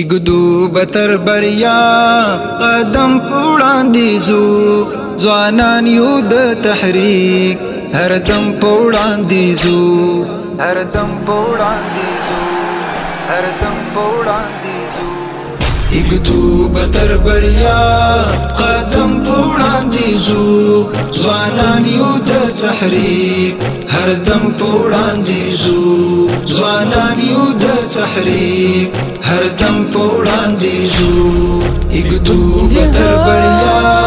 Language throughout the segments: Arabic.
اګدو بتر بریا قدم پوړاندې زو ځوانان یو د تحریک هر دم پوړاندې زو هر دم پوړاندې زو هر دم پوړاندې زو اګدو بتر بریا قدم پوړاندې زو ځوانان یو د تحریک هر دم پوړاندې زو ځوانان یو د تحریک هر دم پوړاندې زو اګدو بدر بریا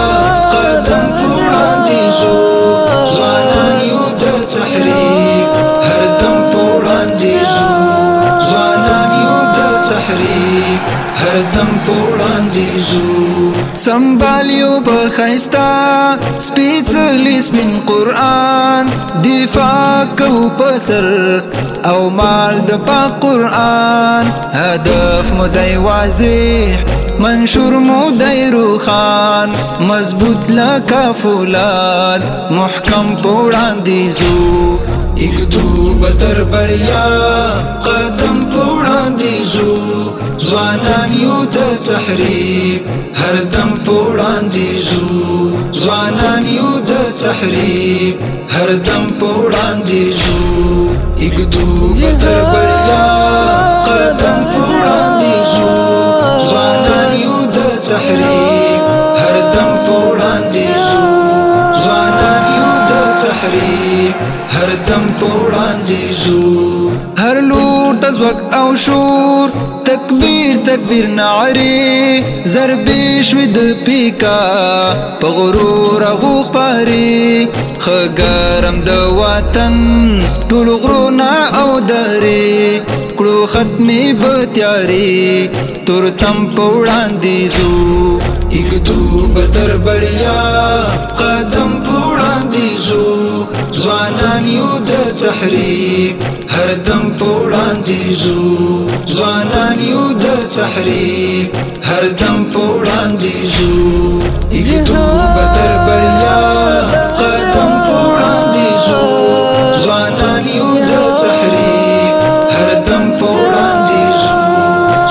سنبالیو بخیستا سپیڅلی سپین قران دفاع کو پسر او مال د پاک قران هدف مدای واضح منشور مدای روخان مضبوط لکه فولاد محکم پوڑان دیزو اګدو بتر بریا قدم پوڑان دیزو ځوانان یو د تحریک هر دم پوڑان دیزو ځوانان یو د تحریک هر دم پوڑان دیزو اګدو بتر بریا قدم هر دم پوڑان دیزو هر لور تزوک او شور تکبیر تکبیر نعری ضربې شوې د پیکا په غرور غوخ پاري خګرم د وطن ټول غرونه او درې. کړو ختمي به تیاري تور تم پوړاندې زو اګدو بدر بریا قدم پوړاندې زو ځوانان یو د تحریک هر دم پوړاندې زو ځوانان یو د تحریک هر دم پوړاندې زو اګدو بدر بریا قدم پوړاندې زو ځوانان یو د تحریک هر دم پوړاندې زو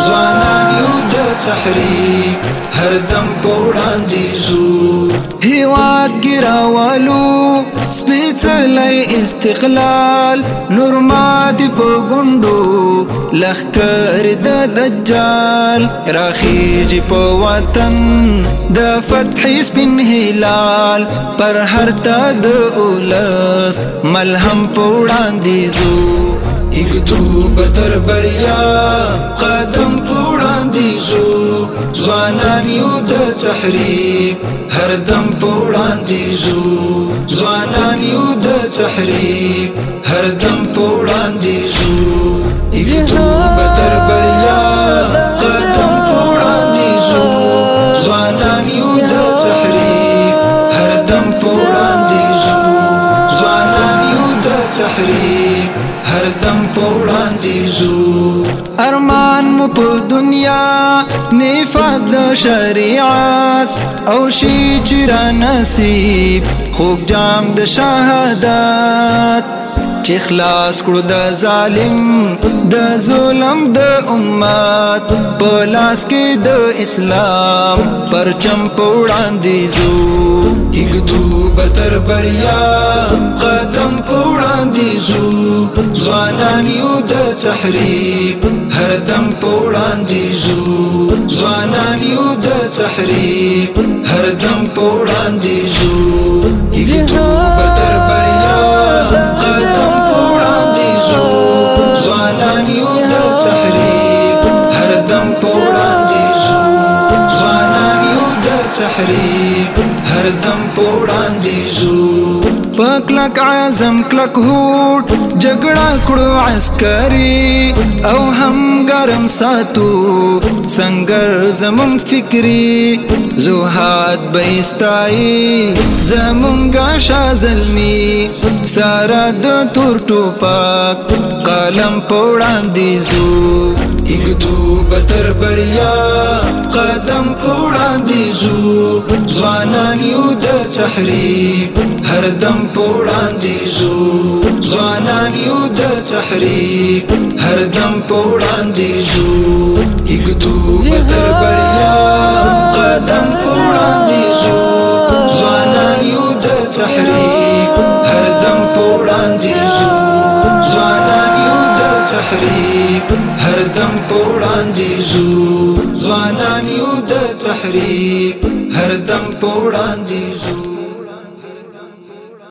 ځوانان یو د تحریک هر دم پوړاندې زو هیواد ګراوالو سپیڅلی استقلال نور مات په ګوندو لخر د دجال راخیج په وطن د فتح سپین هلال پر هر تا د اولس ملهم پوړاندې زو اګدو بدر بریا قدم پوړاندې زو ځوانان یو د تحریک هر دم پوړاندې زو ځوانان یو د تحریک هر دم پوړاندې زو اګدو بدر بریا قدم زو یو د تحریک هر دم زو یو د تحریک هر دم زو ارمان په دنیا نفاذ شریعت. او شي چر نصیب خوب جام د شهادت. چې خلاص کړو د ظالم د ظلم د امت. په لاس کې د اسلام پرچم پوړاندې زو اګدو بتر بریا قدم پوړاندې زو ځوانان یو د تحریک دم پوړاندې زو. ځوانان یو د تحریک هر دم پوړاندې زو. اګدو بتر بریا. قدم پوړاندې زو. ځوانان یو د تحریک هر دم پوړاندې زو. ځوانان یو د تحریک هر دم پوړاندې زو. پکلک عزم کلک هوټ جګړه کړو عسکري او هم ګرم ساتو سنگر زمون فکری زوحات بیستای زمونږه شازلمی سارا د تور ټوپک قلم پوړاندې زو۔ اګدو بتر بریا قدم پوړاندې زو۔ ځوانان یو د تحریک هر دم پوړاندې زو ځوانان یو د تحریک. هر دم پوړاندې زو یګدو تر بریا. قدم پوړاندې زو ځوانان یو د تحریک. هر دم پوړاندې زو ځوانان یو د تحریک. هر دم پوړاندې زو ځوانان یو د تحریک. هر دم پوړاندې زو